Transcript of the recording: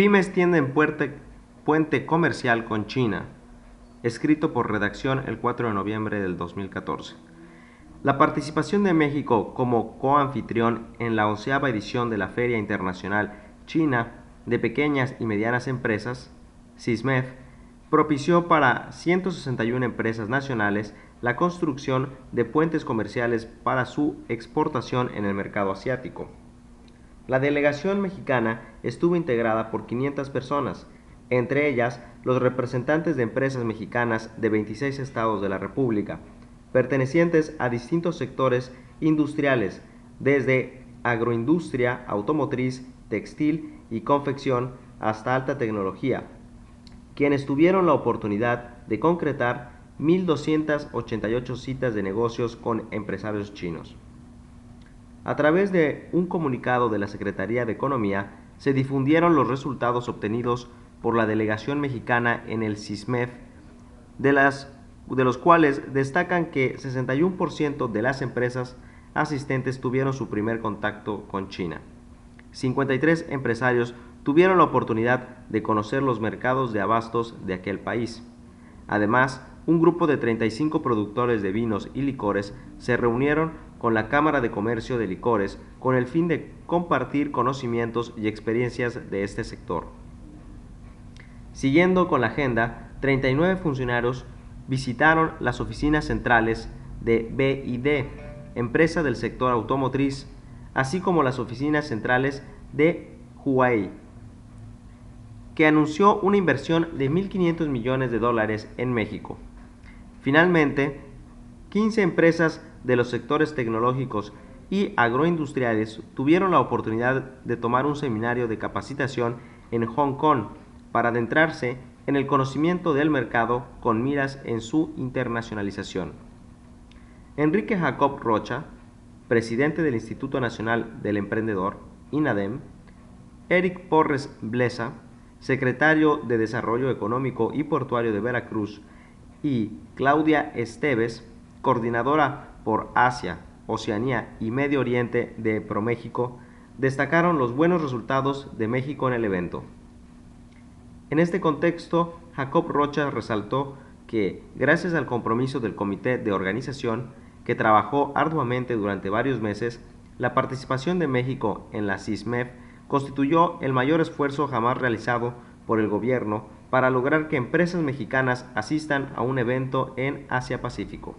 Pymes tienden puente, puente comercial con China. Escrito por redacción el 4 de noviembre del 2014. La participación de México como coanfitrión en la onceava edición de la Feria Internacional China de Pequeñas y Medianas Empresas, CISMEF, propició para 161 empresas nacionales la construcción de puentes comerciales para su exportación en el mercado asiático. La delegación mexicana estuvo integrada por 500 personas, entre ellas los representantes de empresas mexicanas de 26 estados de la República, pertenecientes a distintos sectores industriales, desde agroindustria, automotriz, textil y confección hasta alta tecnología, quienes tuvieron la oportunidad de concretar 1.288 citas de negocios con empresarios chinos. A través de un comunicado de la Secretaría de Economía, se difundieron los resultados obtenidos por la delegación mexicana en el CISMEF, de, las, de los cuales destacan que 61% de las empresas asistentes tuvieron su primer contacto con China. 53 empresarios tuvieron la oportunidad de conocer los mercados de abastos de aquel país. Además, un grupo de 35 productores de vinos y licores se reunieron con la Cámara de Comercio de Licores con el fin de compartir conocimientos y experiencias de este sector. Siguiendo con la agenda, 39 funcionarios visitaron las oficinas centrales de BID, empresa del sector automotriz, así como las oficinas centrales de Huawei, que anunció una inversión de 1.500 millones de dólares en México. Finalmente, 15 empresas de los sectores tecnológicos y agroindustriales tuvieron la oportunidad de tomar un seminario de capacitación en Hong Kong para adentrarse en el conocimiento del mercado con miras en su internacionalización. Enrique Jacob Rocha, presidente del Instituto Nacional del Emprendedor, INADEM, Eric Porres Blesa, secretario de Desarrollo Económico y Portuario de Veracruz, y Claudia Esteves, coordinadora por Asia, Oceanía y Medio Oriente de ProMéxico, destacaron los buenos resultados de México en el evento. En este contexto, Jacob Rocha resaltó que, gracias al compromiso del comité de organización, que trabajó arduamente durante varios meses, la participación de México en la CISMEF constituyó el mayor esfuerzo jamás realizado por el gobierno para lograr que empresas mexicanas asistan a un evento en Asia-Pacífico.